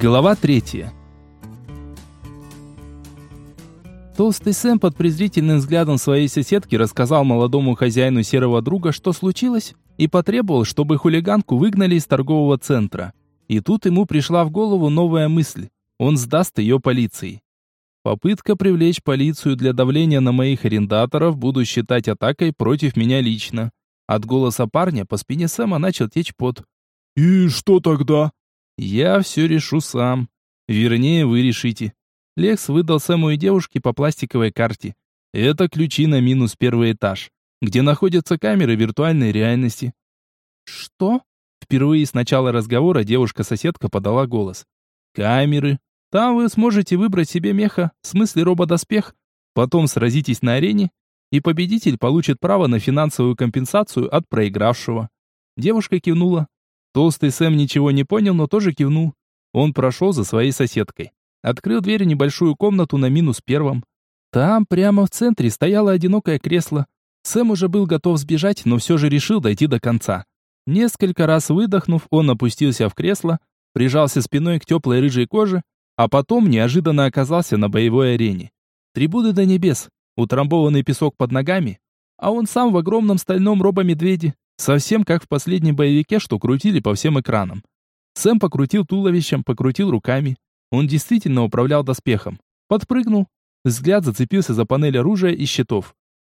Глава третья. Толстый Сэм под презрительным взглядом своей соседки рассказал молодому хозяину серого друга, что случилось, и потребовал, чтобы хулиганку выгнали из торгового центра. И тут ему пришла в голову новая мысль. Он сдаст ее полиции. Попытка привлечь полицию для давления на моих арендаторов буду считать атакой против меня лично. От голоса парня по спине Сэма начал течь пот. «И что тогда?» «Я все решу сам. Вернее, вы решите». Лекс выдал и девушке по пластиковой карте. Это ключи на минус первый этаж, где находятся камеры виртуальной реальности. «Что?» Впервые с начала разговора девушка-соседка подала голос. «Камеры. Там вы сможете выбрать себе меха, в смысле рободоспех, потом сразитесь на арене, и победитель получит право на финансовую компенсацию от проигравшего». Девушка кивнула. Толстый Сэм ничего не понял, но тоже кивнул. Он прошел за своей соседкой. Открыл дверь в небольшую комнату на минус первом. Там, прямо в центре, стояло одинокое кресло. Сэм уже был готов сбежать, но все же решил дойти до конца. Несколько раз выдохнув, он опустился в кресло, прижался спиной к теплой рыжей коже, а потом неожиданно оказался на боевой арене. Трибуны до небес, утрамбованный песок под ногами, а он сам в огромном стальном робомедведе, совсем как в последнем боевике, что крутили по всем экранам. Сэм покрутил туловищем, покрутил руками. Он действительно управлял доспехом. Подпрыгнул. Взгляд зацепился за панель оружия и щитов.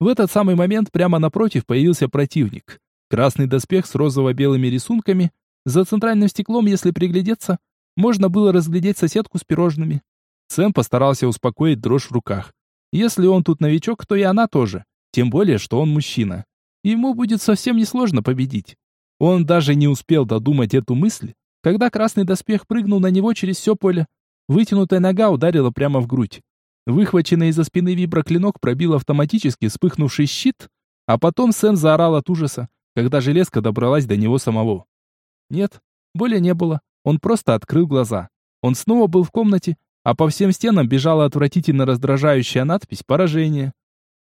В этот самый момент прямо напротив появился противник. Красный доспех с розово-белыми рисунками. За центральным стеклом, если приглядеться, можно было разглядеть соседку с пирожными. Сэм постарался успокоить дрожь в руках. Если он тут новичок, то и она тоже. Тем более, что он мужчина. Ему будет совсем несложно победить. Он даже не успел додумать эту мысль, когда красный доспех прыгнул на него через все поле. Вытянутая нога ударила прямо в грудь. Выхваченный из-за спины виброклинок пробил автоматически вспыхнувший щит, а потом Сэм заорал от ужаса, когда железка добралась до него самого. Нет, боли не было, он просто открыл глаза. Он снова был в комнате, а по всем стенам бежала отвратительно раздражающая надпись «Поражение».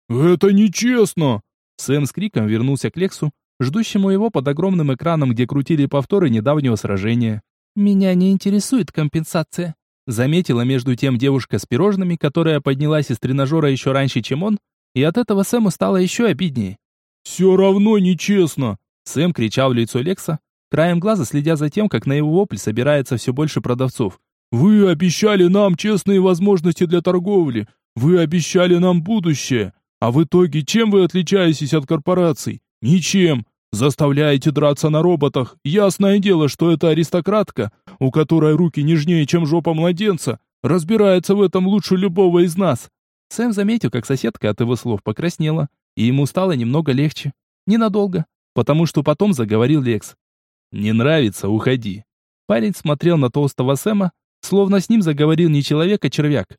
«Это нечестно!» Сэм с криком вернулся к Лексу, ждущему его под огромным экраном, где крутили повторы недавнего сражения. «Меня не интересует компенсация», заметила между тем девушка с пирожными, которая поднялась из тренажера еще раньше, чем он, и от этого Сэму стало еще обиднее. «Все равно нечестно!» Сэм кричал в лицо Лекса, краем глаза следя за тем, как на его вопль собирается все больше продавцов. «Вы обещали нам честные возможности для торговли! Вы обещали нам будущее! А в итоге чем вы отличаетесь от корпораций? Ничем. Заставляете драться на роботах. Ясное дело, что эта аристократка, у которой руки нежнее, чем жопа младенца, разбирается в этом лучше любого из нас. Сэм заметил, как соседка от его слов покраснела, и ему стало немного легче. Ненадолго, потому что потом заговорил Лекс. «Не нравится, уходи». Парень смотрел на толстого Сэма, словно с ним заговорил не человек, а червяк.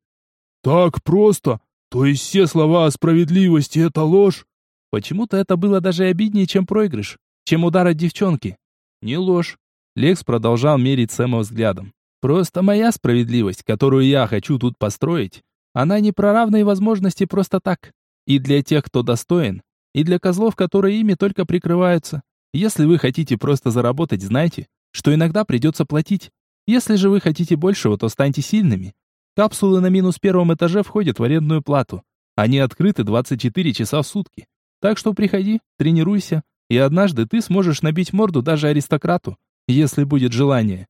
«Так просто? То есть все слова о справедливости — это ложь?» Почему-то это было даже обиднее, чем проигрыш, чем удар от девчонки. Не ложь. Лекс продолжал мерить Сэма взглядом. Просто моя справедливость, которую я хочу тут построить, она не про равные возможности просто так. И для тех, кто достоин, и для козлов, которые ими только прикрываются. Если вы хотите просто заработать, знайте, что иногда придется платить. Если же вы хотите большего, то станьте сильными. Капсулы на минус первом этаже входят в арендную плату. Они открыты 24 часа в сутки. Так что приходи, тренируйся, и однажды ты сможешь набить морду даже аристократу, если будет желание.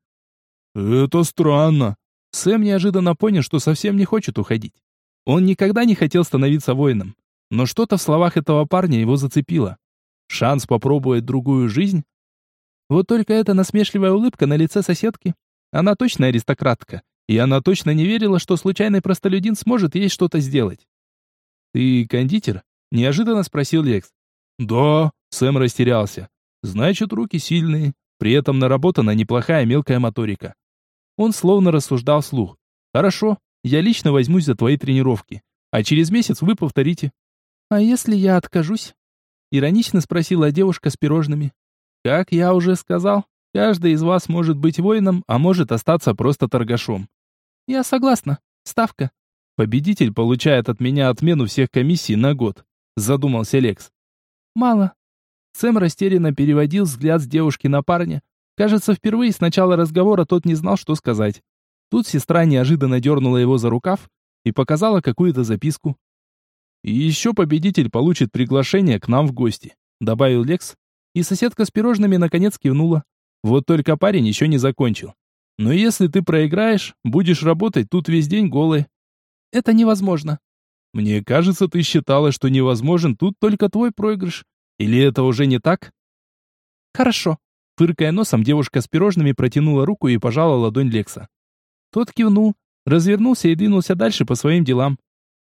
Это странно. Сэм неожиданно понял, что совсем не хочет уходить. Он никогда не хотел становиться воином, но что-то в словах этого парня его зацепило. Шанс попробовать другую жизнь? Вот только эта насмешливая улыбка на лице соседки. Она точно аристократка, и она точно не верила, что случайный простолюдин сможет ей что-то сделать. «Ты кондитер?» Неожиданно спросил Лекс. «Да», — Сэм растерялся. «Значит, руки сильные, при этом наработана неплохая мелкая моторика». Он словно рассуждал вслух. «Хорошо, я лично возьмусь за твои тренировки, а через месяц вы повторите». «А если я откажусь?» Иронично спросила девушка с пирожными. «Как я уже сказал, каждый из вас может быть воином, а может остаться просто торгашом». «Я согласна. Ставка». Победитель получает от меня отмену всех комиссий на год задумался Лекс. Мало. Сэм растерянно переводил взгляд с девушки на парня. Кажется, впервые с начала разговора тот не знал, что сказать. Тут сестра неожиданно дернула его за рукав и показала какую-то записку. «И еще победитель получит приглашение к нам в гости», добавил Лекс, и соседка с пирожными наконец кивнула. Вот только парень еще не закончил. Но если ты проиграешь, будешь работать тут весь день голый. Это невозможно. Мне кажется, ты считала, что невозможен тут только твой проигрыш. Или это уже не так? Хорошо. Фыркая носом, девушка с пирожными протянула руку и пожала ладонь Лекса. Тот кивнул, развернулся и двинулся дальше по своим делам.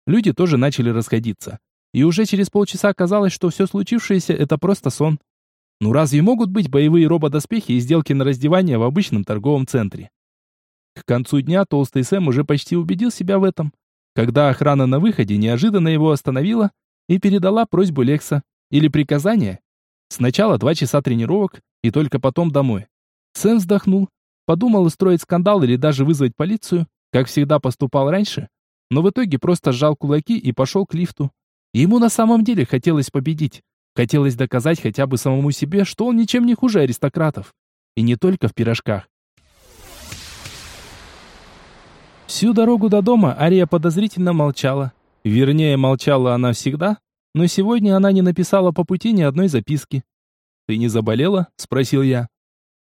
Люди тоже начали расходиться. И уже через полчаса оказалось, что все случившееся — это просто сон. Ну разве могут быть боевые рободоспехи и сделки на раздевание в обычном торговом центре? К концу дня толстый Сэм уже почти убедил себя в этом, когда охрана на выходе неожиданно его остановила и передала просьбу Лекса или приказание. Сначала два часа тренировок и только потом домой. Сэм вздохнул, подумал устроить скандал или даже вызвать полицию, как всегда поступал раньше, но в итоге просто сжал кулаки и пошел к лифту. Ему на самом деле хотелось победить, Хотелось доказать хотя бы самому себе, что он ничем не хуже аристократов. И не только в пирожках. Всю дорогу до дома Ария подозрительно молчала. Вернее, молчала она всегда, но сегодня она не написала по пути ни одной записки. «Ты не заболела?» – спросил я.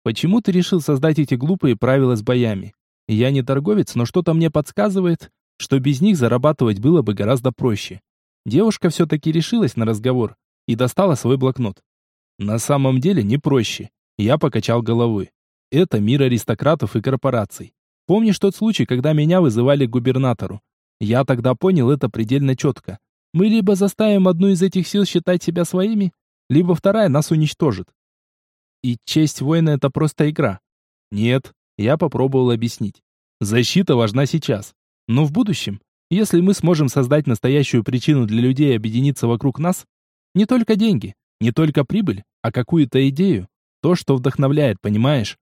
«Почему ты решил создать эти глупые правила с боями? Я не торговец, но что-то мне подсказывает, что без них зарабатывать было бы гораздо проще». Девушка все-таки решилась на разговор, и достала свой блокнот. На самом деле не проще. Я покачал головой. Это мир аристократов и корпораций. Помнишь тот случай, когда меня вызывали к губернатору? Я тогда понял это предельно четко. Мы либо заставим одну из этих сил считать себя своими, либо вторая нас уничтожит. И честь воина это просто игра. Нет, я попробовал объяснить. Защита важна сейчас. Но в будущем, если мы сможем создать настоящую причину для людей объединиться вокруг нас, не только деньги, не только прибыль, а какую-то идею. То, что вдохновляет, понимаешь?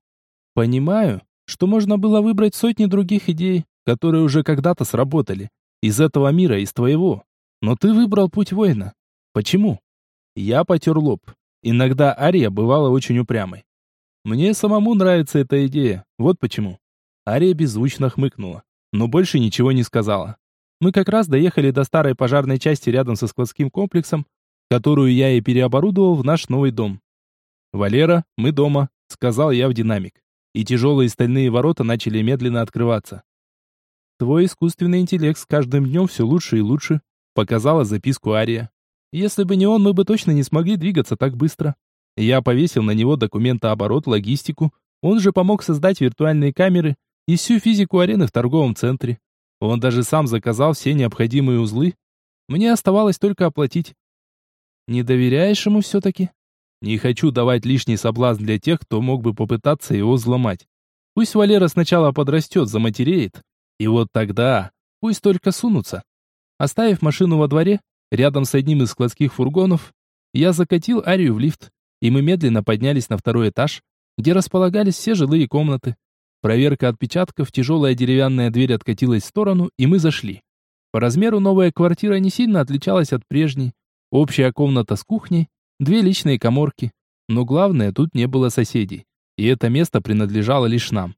Понимаю, что можно было выбрать сотни других идей, которые уже когда-то сработали. Из этого мира, из твоего. Но ты выбрал путь воина. Почему? Я потер лоб. Иногда Ария бывала очень упрямой. Мне самому нравится эта идея. Вот почему. Ария беззвучно хмыкнула, но больше ничего не сказала. Мы как раз доехали до старой пожарной части рядом со складским комплексом, которую я и переоборудовал в наш новый дом. «Валера, мы дома», — сказал я в динамик. И тяжелые стальные ворота начали медленно открываться. «Твой искусственный интеллект с каждым днем все лучше и лучше», — показала записку Ария. «Если бы не он, мы бы точно не смогли двигаться так быстро». Я повесил на него документооборот, логистику. Он же помог создать виртуальные камеры и всю физику арены в торговом центре. Он даже сам заказал все необходимые узлы. Мне оставалось только оплатить. Не доверяешь ему все-таки? Не хочу давать лишний соблазн для тех, кто мог бы попытаться его взломать. Пусть Валера сначала подрастет, заматереет, и вот тогда пусть только сунутся. Оставив машину во дворе, рядом с одним из складских фургонов, я закатил Арию в лифт, и мы медленно поднялись на второй этаж, где располагались все жилые комнаты. Проверка отпечатков, тяжелая деревянная дверь откатилась в сторону, и мы зашли. По размеру новая квартира не сильно отличалась от прежней, Общая комната с кухней, две личные коморки. Но главное, тут не было соседей. И это место принадлежало лишь нам.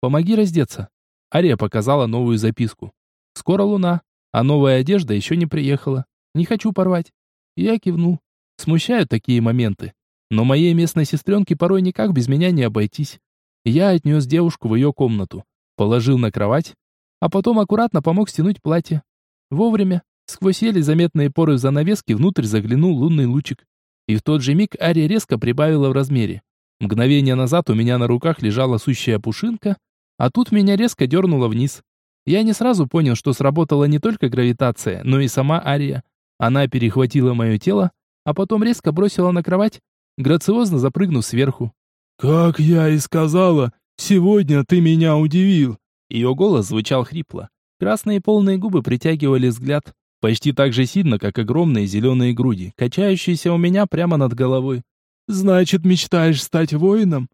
«Помоги раздеться». Ария показала новую записку. «Скоро луна, а новая одежда еще не приехала. Не хочу порвать». Я кивнул. Смущают такие моменты. Но моей местной сестренке порой никак без меня не обойтись. Я отнес девушку в ее комнату, положил на кровать, а потом аккуратно помог стянуть платье. Вовремя, Сквозь еле заметные поры в занавеске внутрь заглянул лунный лучик. И в тот же миг Ария резко прибавила в размере. Мгновение назад у меня на руках лежала сущая пушинка, а тут меня резко дернуло вниз. Я не сразу понял, что сработала не только гравитация, но и сама Ария. Она перехватила мое тело, а потом резко бросила на кровать, грациозно запрыгнув сверху. «Как я и сказала, сегодня ты меня удивил!» Ее голос звучал хрипло. Красные полные губы притягивали взгляд, Почти так же сильно, как огромные зеленые груди, качающиеся у меня прямо над головой. «Значит, мечтаешь стать воином?»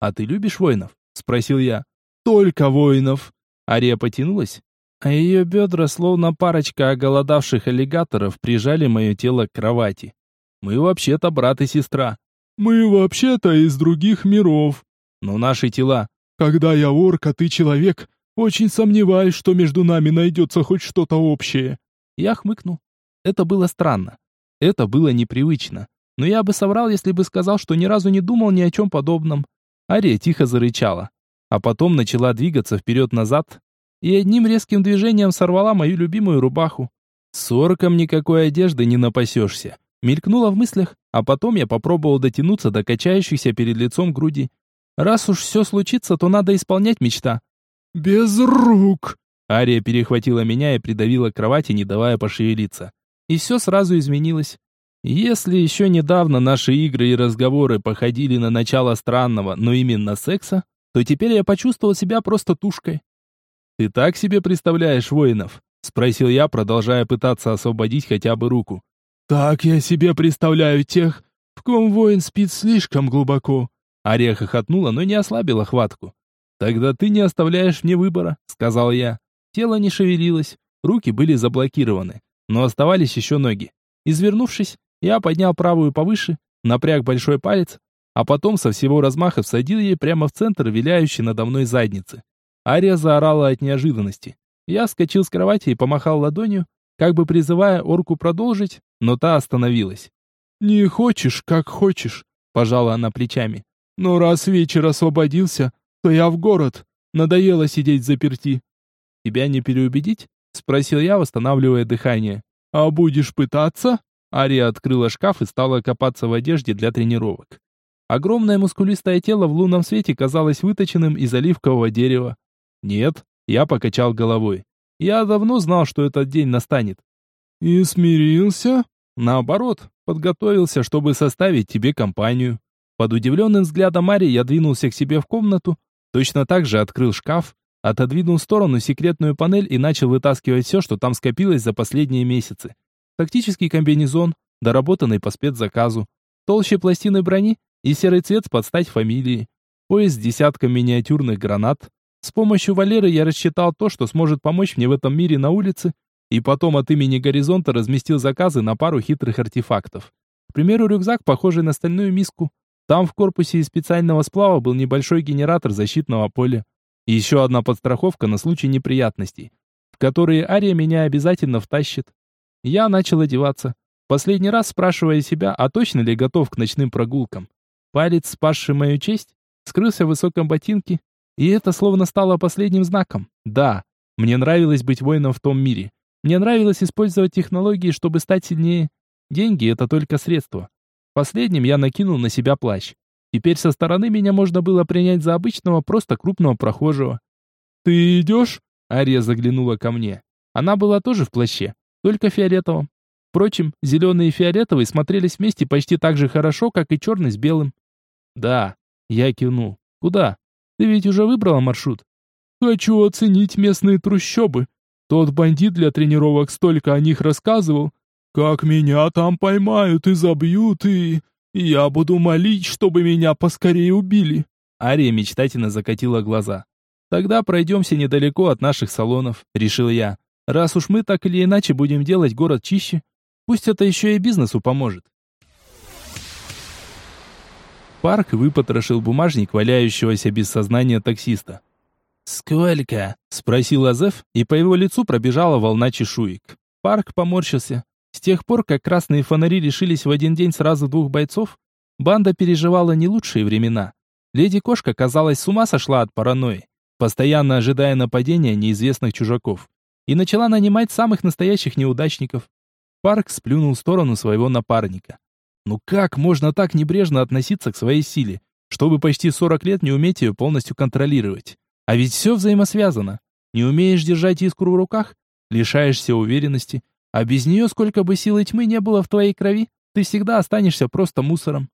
«А ты любишь воинов?» — спросил я. «Только воинов!» Ария потянулась, а ее бедра, словно парочка оголодавших аллигаторов, прижали мое тело к кровати. «Мы вообще-то брат и сестра». «Мы вообще-то из других миров». «Но наши тела...» «Когда я орк, а ты человек, Очень сомневаюсь, что между нами найдется хоть что-то общее». Я хмыкнул. Это было странно. Это было непривычно. Но я бы соврал, если бы сказал, что ни разу не думал ни о чем подобном. Ария тихо зарычала. А потом начала двигаться вперед-назад. И одним резким движением сорвала мою любимую рубаху. С орком никакой одежды не напасешься. Мелькнуло в мыслях, а потом я попробовал дотянуться до качающихся перед лицом груди. Раз уж все случится, то надо исполнять мечта. «Без рук!» Ария перехватила меня и придавила к кровати, не давая пошевелиться. И все сразу изменилось. Если еще недавно наши игры и разговоры походили на начало странного, но именно секса, то теперь я почувствовал себя просто тушкой. «Ты так себе представляешь воинов?» — спросил я, продолжая пытаться освободить хотя бы руку. «Так я себе представляю тех, в ком воин спит слишком глубоко». Ария хохотнула, но не ослабила хватку. «Тогда ты не оставляешь мне выбора», — сказал я. Тело не шевелилось, руки были заблокированы, но оставались еще ноги. Извернувшись, я поднял правую повыше, напряг большой палец, а потом со всего размаха всадил ей прямо в центр виляющей надо мной задницы. Ария заорала от неожиданности. Я скочил с кровати и помахал ладонью, как бы призывая орку продолжить, но та остановилась. «Не хочешь, как хочешь», — пожала она плечами. «Но раз вечер освободился, то я в город. Надоело сидеть заперти. Тебя не переубедить? Спросил я, восстанавливая дыхание. А будешь пытаться? Ария открыла шкаф и стала копаться в одежде для тренировок. Огромное мускулистое тело в лунном свете казалось выточенным из оливкового дерева. Нет, я покачал головой. Я давно знал, что этот день настанет. И смирился? Наоборот, подготовился, чтобы составить тебе компанию. Под удивленным взглядом Мари я двинулся к себе в комнату, точно так же открыл шкаф, Отодвинул в сторону секретную панель и начал вытаскивать все, что там скопилось за последние месяцы. Тактический комбинезон, доработанный по спецзаказу, толще пластины брони и серый цвет под стать фамилии, пояс с десятком миниатюрных гранат. С помощью Валеры я рассчитал то, что сможет помочь мне в этом мире на улице, и потом от имени Горизонта разместил заказы на пару хитрых артефактов. К примеру, рюкзак, похожий на стальную миску. Там в корпусе из специального сплава был небольшой генератор защитного поля. И еще одна подстраховка на случай неприятностей, в которые Ария меня обязательно втащит. Я начал одеваться, последний раз спрашивая себя, а точно ли готов к ночным прогулкам. Палец, спасший мою честь, скрылся в высоком ботинке, и это словно стало последним знаком. Да, мне нравилось быть воином в том мире. Мне нравилось использовать технологии, чтобы стать сильнее. Деньги — это только средство. Последним я накинул на себя плащ. Теперь со стороны меня можно было принять за обычного, просто крупного прохожего. «Ты идешь?» Ария заглянула ко мне. Она была тоже в плаще, только фиолетовом. Впрочем, зеленый и фиолетовый смотрелись вместе почти так же хорошо, как и черный с белым. «Да», я кивнул. «Куда? Ты ведь уже выбрала маршрут?» «Хочу оценить местные трущобы. Тот бандит для тренировок столько о них рассказывал. Как меня там поймают и забьют, и...» Я буду молить, чтобы меня поскорее убили. Ария мечтательно закатила глаза. Тогда пройдемся недалеко от наших салонов, решил я. Раз уж мы так или иначе будем делать город чище, пусть это еще и бизнесу поможет. Парк выпотрошил бумажник валяющегося без сознания таксиста. «Сколько?» — спросил Азеф, и по его лицу пробежала волна чешуек. Парк поморщился. С тех пор, как красные фонари решились в один день сразу двух бойцов, банда переживала не лучшие времена. Леди-кошка, казалось, с ума сошла от паранойи, постоянно ожидая нападения неизвестных чужаков, и начала нанимать самых настоящих неудачников. Парк сплюнул в сторону своего напарника. Ну как можно так небрежно относиться к своей силе, чтобы почти 40 лет не уметь ее полностью контролировать? А ведь все взаимосвязано. Не умеешь держать искру в руках, лишаешься уверенности, а без нее, сколько бы силы тьмы не было в твоей крови, ты всегда останешься просто мусором.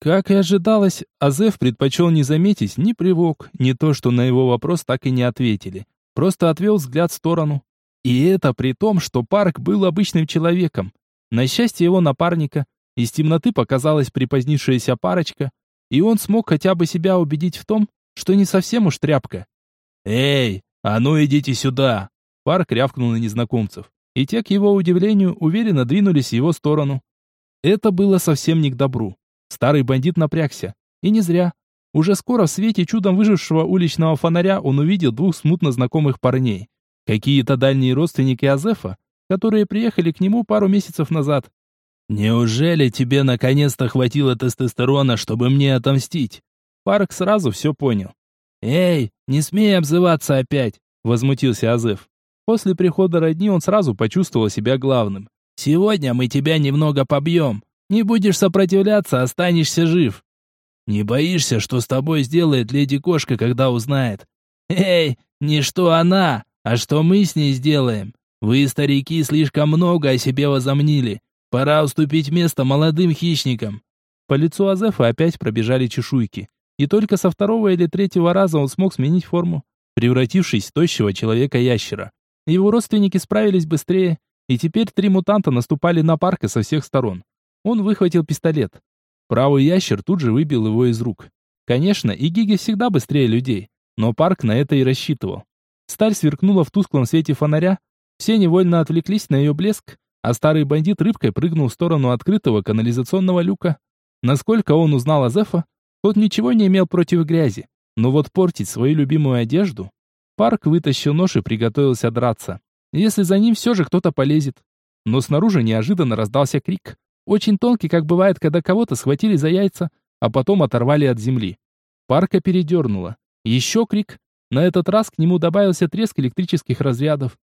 Как и ожидалось, Азеф предпочел не заметить ни привок, ни то, что на его вопрос так и не ответили. Просто отвел взгляд в сторону. И это при том, что Парк был обычным человеком. На счастье его напарника, из темноты показалась припозднившаяся парочка, и он смог хотя бы себя убедить в том, что не совсем уж тряпка. «Эй, а ну идите сюда!» Парк рявкнул на незнакомцев и те, к его удивлению, уверенно двинулись в его сторону. Это было совсем не к добру. Старый бандит напрягся. И не зря. Уже скоро в свете чудом выжившего уличного фонаря он увидел двух смутно знакомых парней. Какие-то дальние родственники Азефа, которые приехали к нему пару месяцев назад. «Неужели тебе наконец-то хватило тестостерона, чтобы мне отомстить?» Парк сразу все понял. «Эй, не смей обзываться опять!» — возмутился Азеф. После прихода родни он сразу почувствовал себя главным. «Сегодня мы тебя немного побьем. Не будешь сопротивляться, останешься жив. Не боишься, что с тобой сделает леди-кошка, когда узнает? Эй, не что она, а что мы с ней сделаем? Вы, старики, слишком много о себе возомнили. Пора уступить место молодым хищникам. По лицу Азефа опять пробежали чешуйки. И только со второго или третьего раза он смог сменить форму, превратившись в тощего человека-ящера. Его родственники справились быстрее, и теперь три мутанта наступали на парка со всех сторон. Он выхватил пистолет. Правый ящер тут же выбил его из рук. Конечно, и Гиги всегда быстрее людей, но Парк на это и рассчитывал. Сталь сверкнула в тусклом свете фонаря, все невольно отвлеклись на ее блеск, а старый бандит рыбкой прыгнул в сторону открытого канализационного люка. Насколько он узнал Азефа, тот ничего не имел против грязи, но вот портить свою любимую одежду... Парк вытащил нож и приготовился драться. Если за ним все же кто-то полезет. Но снаружи неожиданно раздался крик. Очень тонкий, как бывает, когда кого-то схватили за яйца, а потом оторвали от земли. Парка передернула. Еще крик. На этот раз к нему добавился треск электрических разрядов.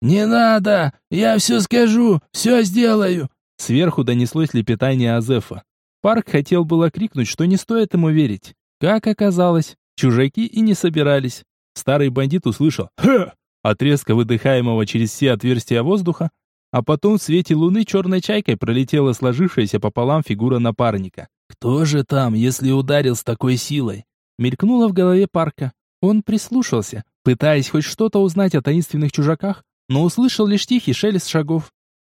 «Не надо! Я все скажу! Все сделаю!» Сверху донеслось лепетание Азефа. Парк хотел было крикнуть, что не стоит ему верить. Как оказалось, чужаки и не собирались. Старый бандит услышал «Ха!» от резко выдыхаемого через все отверстия воздуха, а потом в свете луны черной чайкой пролетела сложившаяся пополам фигура напарника. «Кто же там, если ударил с такой силой?» Мелькнуло в голове парка. Он прислушался, пытаясь хоть что-то узнать о таинственных чужаках, но услышал лишь тихий шелест шагов.